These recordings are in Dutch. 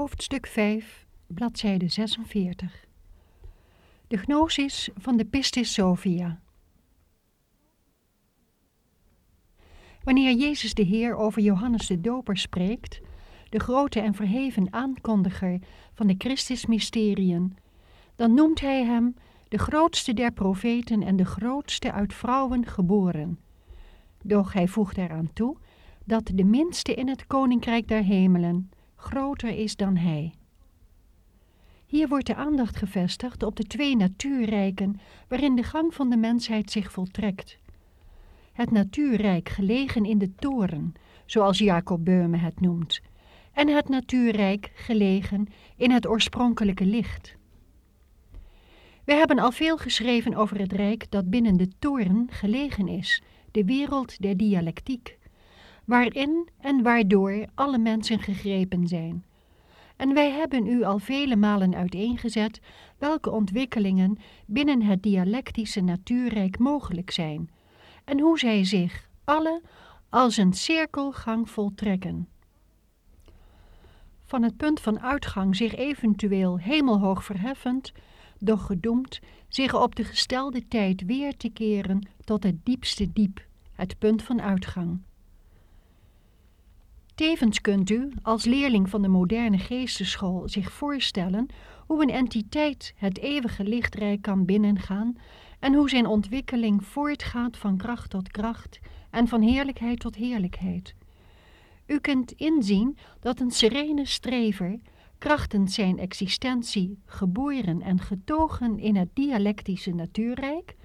Hoofdstuk 5, bladzijde 46. De gnosis van de Pistis Sophia. Wanneer Jezus de Heer over Johannes de Doper spreekt, de grote en verheven aankondiger van de Christusmysteriën, dan noemt hij hem de grootste der profeten en de grootste uit vrouwen geboren. Doch hij voegt eraan toe dat de minste in het koninkrijk der hemelen groter is dan hij. Hier wordt de aandacht gevestigd op de twee natuurrijken waarin de gang van de mensheid zich voltrekt. Het natuurrijk gelegen in de toren, zoals Jacob Beume het noemt, en het natuurrijk gelegen in het oorspronkelijke licht. We hebben al veel geschreven over het rijk dat binnen de toren gelegen is, de wereld der dialectiek waarin en waardoor alle mensen gegrepen zijn. En wij hebben u al vele malen uiteengezet welke ontwikkelingen binnen het dialectische natuurrijk mogelijk zijn en hoe zij zich alle als een cirkelgang voltrekken. Van het punt van uitgang zich eventueel hemelhoog verheffend, doch gedoemd zich op de gestelde tijd weer te keren tot het diepste diep, het punt van uitgang. Tevens kunt u, als leerling van de moderne geesteschool, zich voorstellen hoe een entiteit het eeuwige lichtrijk kan binnengaan en hoe zijn ontwikkeling voortgaat van kracht tot kracht en van heerlijkheid tot heerlijkheid. U kunt inzien dat een serene strever, krachtens zijn existentie geboren en getogen in het dialectische natuurrijk,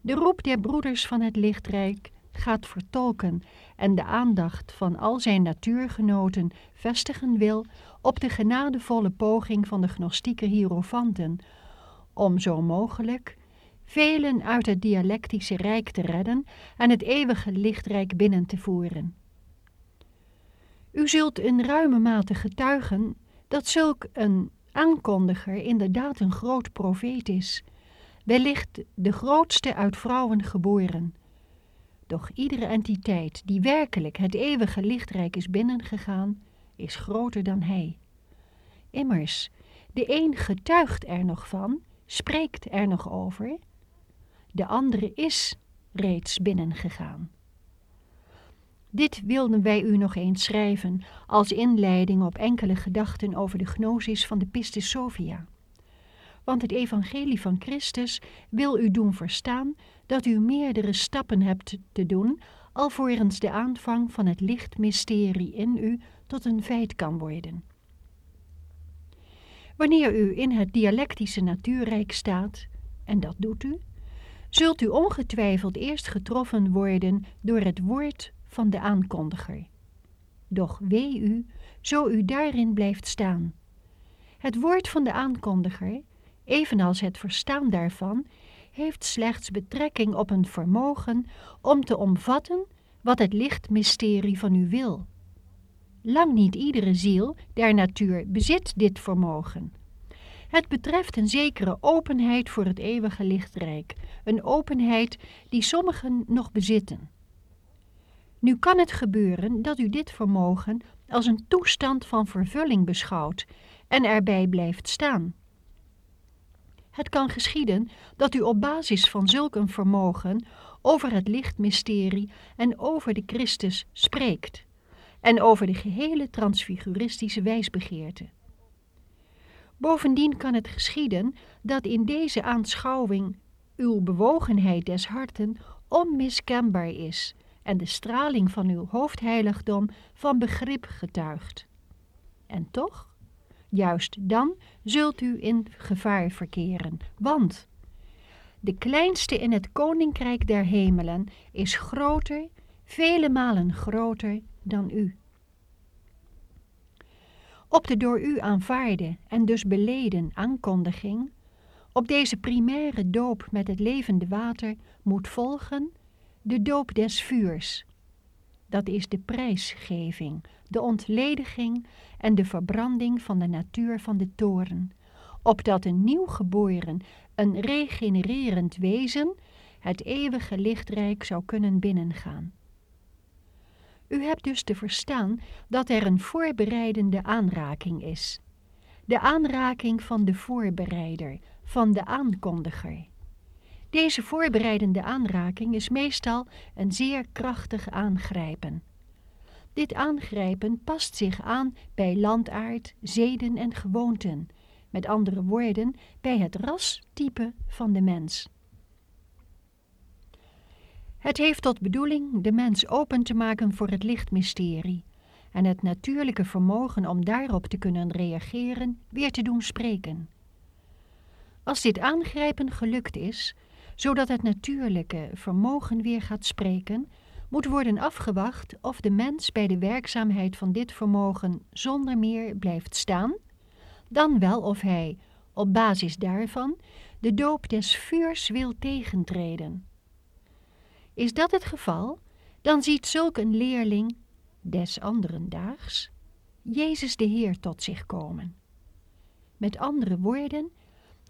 de roep der broeders van het lichtrijk gaat vertolken en de aandacht van al zijn natuurgenoten vestigen wil op de genadevolle poging van de gnostieke hierofanten om zo mogelijk velen uit het dialectische rijk te redden en het eeuwige lichtrijk binnen te voeren. U zult in ruime mate getuigen dat zulk een aankondiger inderdaad een groot profeet is, wellicht de grootste uit vrouwen geboren, doch iedere entiteit die werkelijk het eeuwige lichtrijk is binnengegaan, is groter dan hij. Immers, de een getuigt er nog van, spreekt er nog over, de andere is reeds binnengegaan. Dit wilden wij u nog eens schrijven als inleiding op enkele gedachten over de gnosis van de Pistis Sophia. Want het evangelie van Christus wil u doen verstaan dat u meerdere stappen hebt te doen, alvorens de aanvang van het lichtmysterie in u tot een feit kan worden. Wanneer u in het dialectische natuurrijk staat, en dat doet u, zult u ongetwijfeld eerst getroffen worden door het woord van de aankondiger. Doch wee u, zo u daarin blijft staan. Het woord van de aankondiger, evenals het verstaan daarvan, heeft slechts betrekking op een vermogen om te omvatten wat het lichtmysterie van u wil. Lang niet iedere ziel der natuur bezit dit vermogen. Het betreft een zekere openheid voor het eeuwige lichtrijk, een openheid die sommigen nog bezitten. Nu kan het gebeuren dat u dit vermogen als een toestand van vervulling beschouwt en erbij blijft staan. Het kan geschieden dat u op basis van zulk een vermogen over het lichtmysterie en over de Christus spreekt en over de gehele transfiguristische wijsbegeerte. Bovendien kan het geschieden dat in deze aanschouwing uw bewogenheid des harten onmiskenbaar is en de straling van uw hoofdheiligdom van begrip getuigt. En toch, juist dan zult u in gevaar verkeren, want de kleinste in het koninkrijk der hemelen is groter, vele malen groter dan u. Op de door u aanvaarde en dus beleden aankondiging, op deze primaire doop met het levende water moet volgen de doop des vuurs. Dat is de prijsgeving, de ontlediging en de verbranding van de natuur van de toren, opdat een nieuw geboren, een regenererend wezen het eeuwige lichtrijk zou kunnen binnengaan. U hebt dus te verstaan dat er een voorbereidende aanraking is, De aanraking van de voorbereider, van de aankondiger. Deze voorbereidende aanraking is meestal een zeer krachtig aangrijpen. Dit aangrijpen past zich aan bij landaard, zeden en gewoonten, met andere woorden, bij het rastype van de mens. Het heeft tot bedoeling de mens open te maken voor het lichtmysterie en het natuurlijke vermogen om daarop te kunnen reageren weer te doen spreken. Als dit aangrijpen gelukt is, zodat het natuurlijke vermogen weer gaat spreken, moet worden afgewacht of de mens bij de werkzaamheid van dit vermogen zonder meer blijft staan, dan wel of hij, op basis daarvan, de doop des vuurs wil tegentreden. Is dat het geval, dan ziet zulk een leerling des anderen daags Jezus de Heer tot zich komen. Met andere woorden,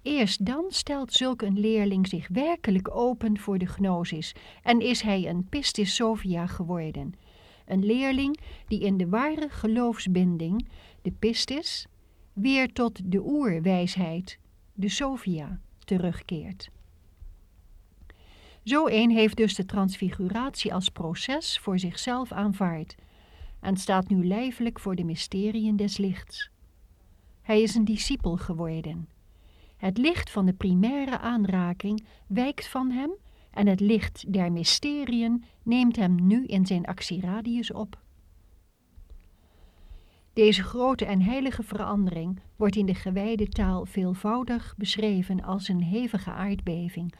Eerst dan stelt zulk een leerling zich werkelijk open voor de gnosis en is hij een pistis sophia geworden. Een leerling die in de ware geloofsbinding, de pistis, weer tot de oerwijsheid, de sophia, terugkeert. Zo een heeft dus de transfiguratie als proces voor zichzelf aanvaard en staat nu lijfelijk voor de mysteriën des lichts. Hij is een discipel geworden het licht van de primaire aanraking wijkt van hem en het licht der mysteriën neemt hem nu in zijn actieradius op. Deze grote en heilige verandering wordt in de gewijde taal veelvoudig beschreven als een hevige aardbeving,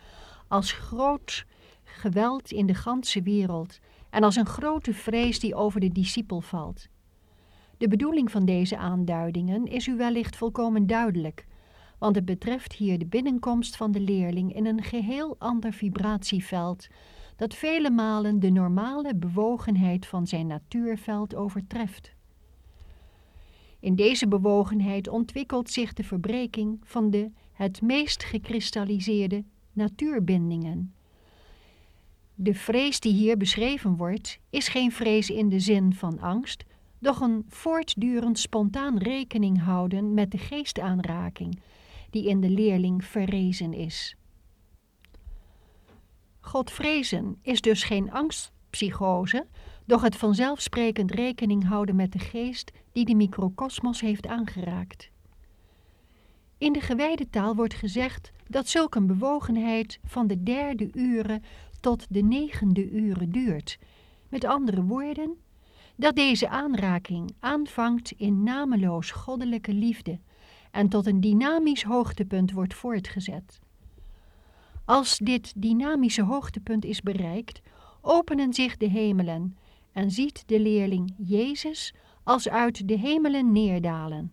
als groot geweld in de ganse wereld en als een grote vrees die over de discipel valt. De bedoeling van deze aanduidingen is u wellicht volkomen duidelijk, want het betreft hier de binnenkomst van de leerling in een geheel ander vibratieveld, dat vele malen de normale bewogenheid van zijn natuurveld overtreft. In deze bewogenheid ontwikkelt zich de verbreking van de het meest gekristalliseerde natuurbindingen. De vrees die hier beschreven wordt, is geen vrees in de zin van angst, doch een voortdurend spontaan rekening houden met de geestaanraking, die in de leerling verrezen is. God vrezen is dus geen angstpsychose, doch het vanzelfsprekend rekening houden met de geest die de microcosmos heeft aangeraakt. In de gewijde taal wordt gezegd dat zulk een bewogenheid van de derde uren tot de negende uren duurt. Met andere woorden, dat deze aanraking aanvangt in nameloos goddelijke liefde en tot een dynamisch hoogtepunt wordt voortgezet. Als dit dynamische hoogtepunt is bereikt, openen zich de hemelen en ziet de leerling Jezus als uit de hemelen neerdalen.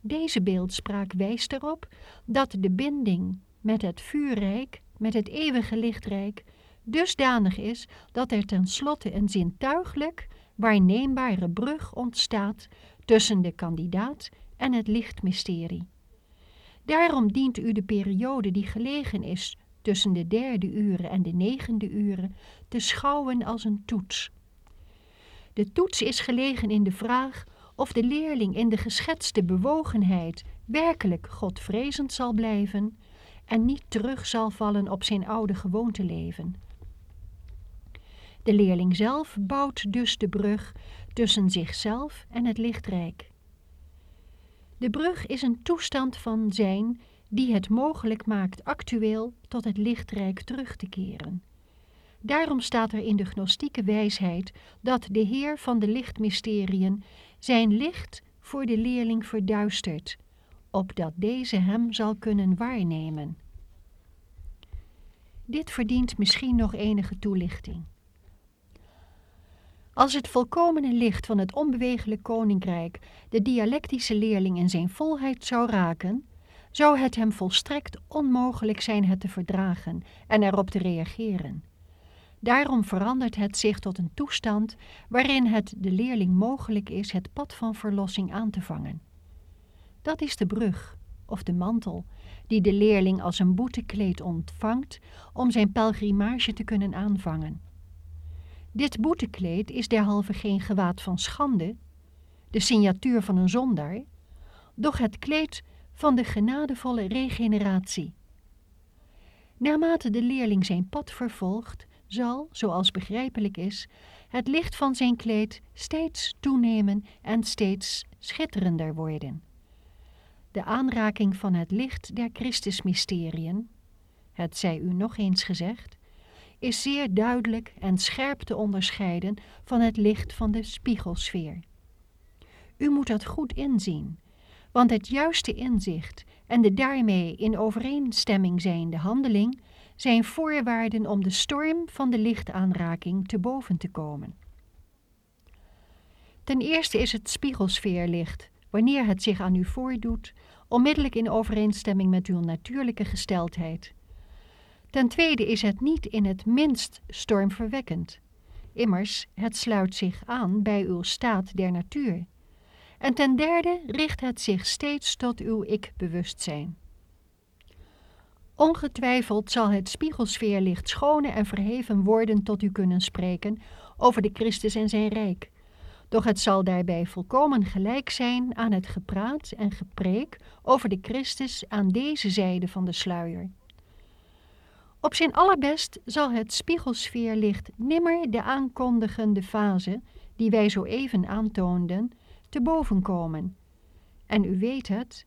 Deze beeldspraak wijst erop dat de binding met het vuurrijk, met het eeuwige lichtrijk, dusdanig is dat er tenslotte een zintuigelijk, waarneembare brug ontstaat tussen de kandidaat en het lichtmysterie. Daarom dient u de periode die gelegen is tussen de derde uren en de negende uren te schouwen als een toets. De toets is gelegen in de vraag of de leerling in de geschetste bewogenheid werkelijk Godvrezend zal blijven en niet terug zal vallen op zijn oude gewoonteleven. De leerling zelf bouwt dus de brug tussen zichzelf en het lichtrijk. De brug is een toestand van zijn die het mogelijk maakt actueel tot het lichtrijk terug te keren. Daarom staat er in de gnostieke wijsheid dat de Heer van de lichtmysteriën zijn licht voor de leerling verduistert, opdat deze hem zal kunnen waarnemen. Dit verdient misschien nog enige toelichting. Als het volkomene licht van het onbewegelijk koninkrijk de dialectische leerling in zijn volheid zou raken, zou het hem volstrekt onmogelijk zijn het te verdragen en erop te reageren. Daarom verandert het zich tot een toestand waarin het de leerling mogelijk is het pad van verlossing aan te vangen. Dat is de brug, of de mantel, die de leerling als een boetekleed ontvangt om zijn pelgrimage te kunnen aanvangen. Dit boetekleed is derhalve geen gewaad van schande, de signatuur van een zondaar, doch het kleed van de genadevolle regeneratie. Naarmate de leerling zijn pad vervolgt, zal, zoals begrijpelijk is, het licht van zijn kleed steeds toenemen en steeds schitterender worden. De aanraking van het licht der Christusmysteriën, het zij u nog eens gezegd, is zeer duidelijk en scherp te onderscheiden van het licht van de spiegelsfeer. U moet dat goed inzien, want het juiste inzicht en de daarmee in overeenstemming zijnde handeling zijn voorwaarden om de storm van de lichtaanraking te boven te komen. Ten eerste is het spiegelsfeerlicht, wanneer het zich aan u voordoet, onmiddellijk in overeenstemming met uw natuurlijke gesteldheid. Ten tweede is het niet in het minst stormverwekkend. Immers, het sluit zich aan bij uw staat der natuur. En ten derde richt het zich steeds tot uw ik-bewustzijn. Ongetwijfeld zal het spiegelsfeerlicht schone en verheven woorden tot u kunnen spreken over de Christus en zijn rijk. Doch het zal daarbij volkomen gelijk zijn aan het gepraat en gepreek over de Christus aan deze zijde van de sluier. Op zijn allerbest zal het spiegelsfeerlicht nimmer de aankondigende fase, die wij zo even aantoonden, te boven komen. En u weet het,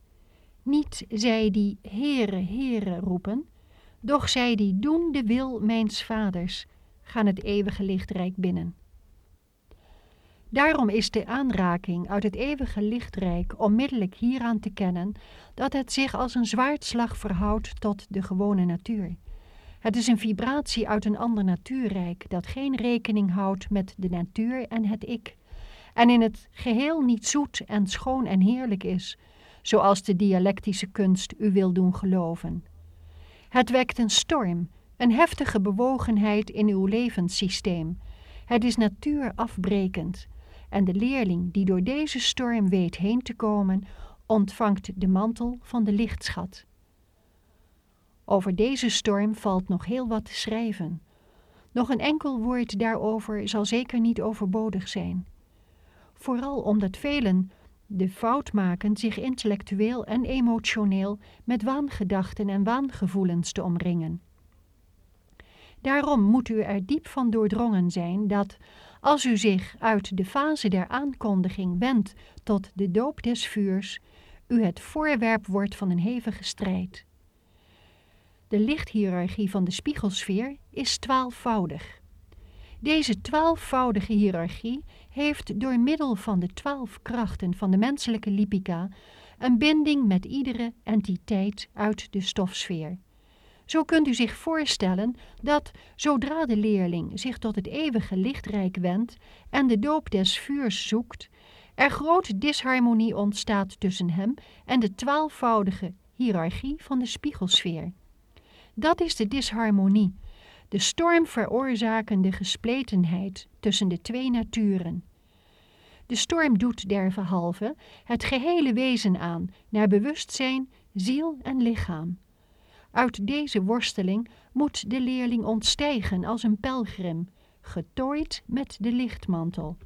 niet zij die Heere, Heere roepen, doch zij die doen de wil mijns vaders, gaan het eeuwige lichtrijk binnen. Daarom is de aanraking uit het eeuwige lichtrijk onmiddellijk hieraan te kennen dat het zich als een zwaardslag verhoudt tot de gewone natuur. Het is een vibratie uit een ander natuurrijk dat geen rekening houdt met de natuur en het ik, en in het geheel niet zoet en schoon en heerlijk is, zoals de dialectische kunst u wil doen geloven. Het wekt een storm, een heftige bewogenheid in uw levenssysteem. Het is natuurafbrekend. En de leerling die door deze storm weet heen te komen, ontvangt de mantel van de lichtschat. Over deze storm valt nog heel wat te schrijven. Nog een enkel woord daarover zal zeker niet overbodig zijn. Vooral omdat velen de fout maken zich intellectueel en emotioneel met waangedachten en waangevoelens te omringen. Daarom moet u er diep van doordrongen zijn dat, als u zich uit de fase der aankondiging wendt tot de doop des vuurs, u het voorwerp wordt van een hevige strijd. De lichthierarchie van de spiegelsfeer is twaalfvoudig. Deze twaalfvoudige hiërarchie heeft door middel van de twaalf krachten van de menselijke lipica een binding met iedere entiteit uit de stofsfeer. Zo kunt u zich voorstellen dat, zodra de leerling zich tot het eeuwige lichtrijk wendt en de doop des vuurs zoekt, er grote disharmonie ontstaat tussen hem en de twaalfvoudige hiërarchie van de spiegelsfeer. Dat is de disharmonie, de storm veroorzakende gespletenheid tussen de twee naturen. De storm doet derhalve het gehele wezen aan, naar bewustzijn, ziel en lichaam. Uit deze worsteling moet de leerling ontstijgen als een pelgrim, getooid met de lichtmantel.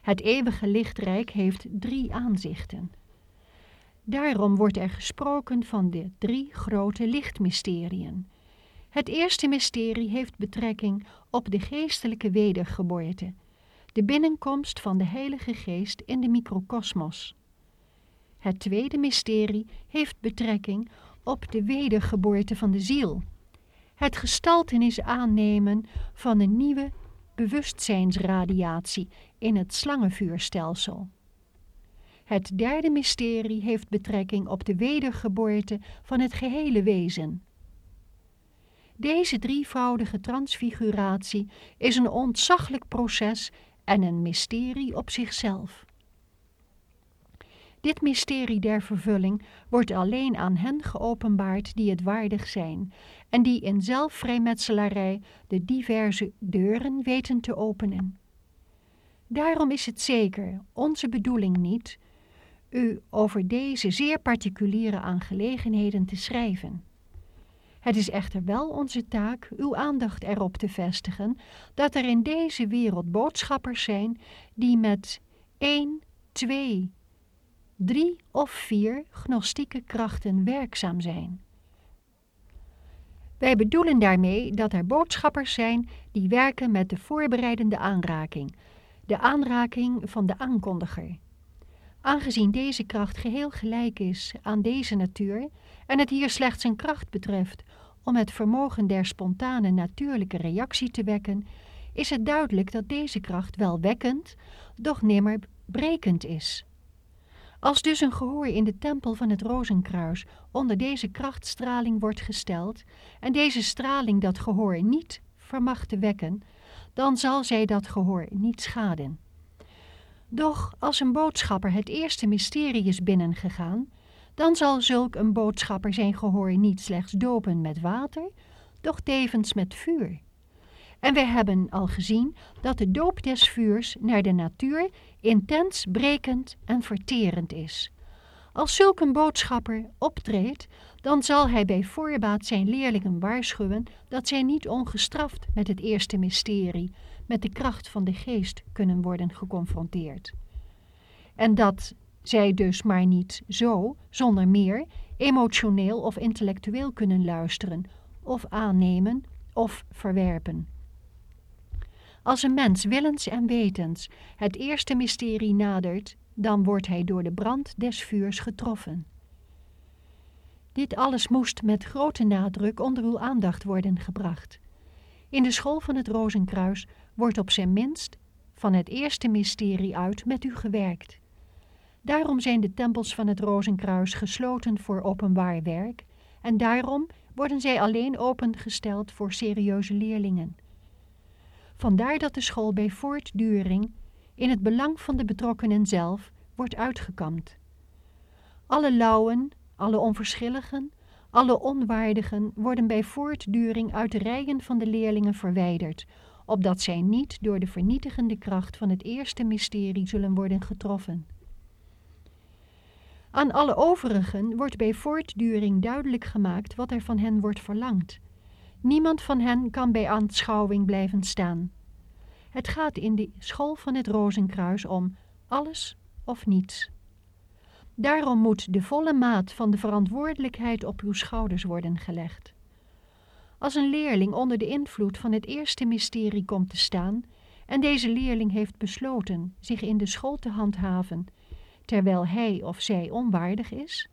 Het eeuwige lichtrijk heeft drie aanzichten. Daarom wordt er gesproken van de drie grote lichtmysteriën. Het eerste mysterie heeft betrekking op de geestelijke wedergeboorte, de binnenkomst van de Heilige Geest in de microcosmos. Het tweede mysterie heeft betrekking op de wedergeboorte van de ziel, het gestaltenis aannemen van een nieuwe bewustzijnsradiatie in het slangenvuurstelsel. Het derde mysterie heeft betrekking op de wedergeboorte van het gehele wezen. Deze drievoudige transfiguratie is een ontzaglijk proces en een mysterie op zichzelf. Dit mysterie der vervulling wordt alleen aan hen geopenbaard die het waardig zijn en die in zelfvrijmetselarij de diverse deuren weten te openen. Daarom is het zeker onze bedoeling niet u over deze zeer particuliere aangelegenheden te schrijven. Het is echter wel onze taak uw aandacht erop te vestigen dat er in deze wereld boodschappers zijn die met één, twee, drie of vier gnostieke krachten werkzaam zijn. Wij bedoelen daarmee dat er boodschappers zijn die werken met de voorbereidende aanraking, de aanraking van de aankondiger. Aangezien deze kracht geheel gelijk is aan deze natuur en het hier slechts een kracht betreft om het vermogen der spontane natuurlijke reactie te wekken, is het duidelijk dat deze kracht wel wekkend, doch nimmer brekend is. Als dus een gehoor in de tempel van het Rozenkruis onder deze krachtstraling wordt gesteld en deze straling dat gehoor niet vermag te wekken, dan zal zij dat gehoor niet schaden. Doch als een boodschapper het eerste mysterie is binnengegaan, dan zal zulk een boodschapper zijn gehoor niet slechts dopen met water, doch tevens met vuur. En wij hebben al gezien dat de doop des vuurs naar de natuur intens brekend en verterend is. Als zulk een boodschapper optreedt, dan zal hij bij voorbaat zijn leerlingen waarschuwen dat zij niet ongestraft met het eerste mysterie, met de kracht van de geest kunnen worden geconfronteerd. En dat zij dus maar niet zo, zonder meer, emotioneel of intellectueel kunnen luisteren, of aannemen of verwerpen. Als een mens willens en wetens het eerste mysterie nadert, dan wordt hij door de brand des vuurs getroffen. Dit alles moest met grote nadruk onder uw aandacht worden gebracht. In de school van het Rozenkruis wordt op zijn minst van het eerste mysterie uit met u gewerkt. Daarom zijn de tempels van het Rozenkruis gesloten voor openbaar werk en daarom worden zij alleen opengesteld voor serieuze leerlingen. Vandaar dat de school bij voortduring in het belang van de betrokkenen zelf wordt uitgekamd. Alle lauwen, alle onverschilligen, alle onwaardigen worden bij voortduring uit de rijen van de leerlingen verwijderd, opdat zij niet door de vernietigende kracht van het eerste mysterie zullen worden getroffen. Aan alle overigen wordt bij voortduring duidelijk gemaakt wat er van hen wordt verlangd. Niemand van hen kan bij aanschouwing blijven staan. Het gaat in de school van het Rozenkruis om alles of niets. Daarom moet de volle maat van de verantwoordelijkheid op uw schouders worden gelegd. Als een leerling onder de invloed van het eerste mysterie komt te staan en deze leerling heeft besloten zich in de school te handhaven, terwijl hij of zij onwaardig is,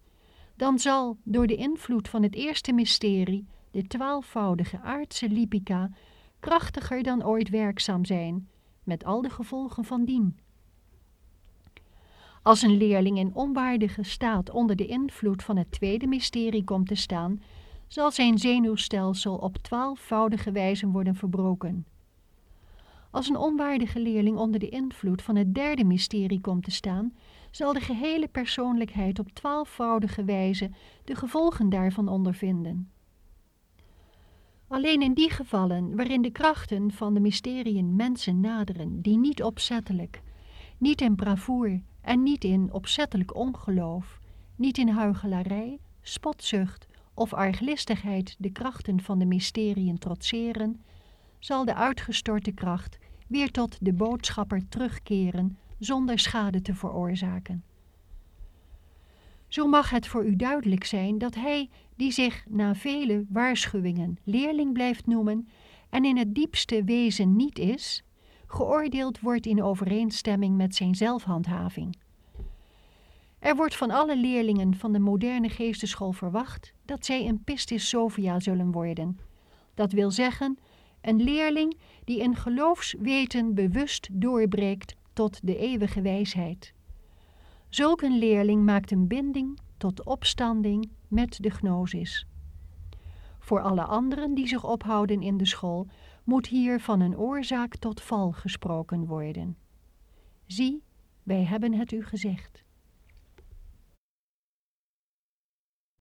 dan zal door de invloed van het eerste mysterie de twaalfvoudige aardse lipica krachtiger dan ooit werkzaam zijn, met al de gevolgen van dien. Als een leerling in onwaardige staat onder de invloed van het tweede mysterie komt te staan, zal zijn zenuwstelsel op twaalfvoudige wijze worden verbroken. Als een onwaardige leerling onder de invloed van het derde mysterie komt te staan, zal de gehele persoonlijkheid op twaalfvoudige wijze de gevolgen daarvan ondervinden. Alleen in die gevallen waarin de krachten van de mysteriën mensen naderen die niet opzettelijk, niet in bravoer en niet in opzettelijk ongeloof, niet in huichelarij, spotzucht of arglistigheid de krachten van de mysteriën trotseren, zal de uitgestorte kracht weer tot de boodschapper terugkeren zonder schade te veroorzaken. Zo mag het voor u duidelijk zijn dat hij, die zich na vele waarschuwingen leerling blijft noemen en in het diepste wezen niet is, geoordeeld wordt in overeenstemming met zijn zelfhandhaving. Er wordt van alle leerlingen van de moderne geesteschool verwacht dat zij een pistis sophia zullen worden. Dat wil zeggen, een leerling die een geloofsweten bewust doorbreekt tot de eeuwige wijsheid. Zulk een leerling maakt een binding tot opstanding met de gnosis. Voor alle anderen die zich ophouden in de school moet hier van een oorzaak tot val gesproken worden. Zie, wij hebben het u gezegd.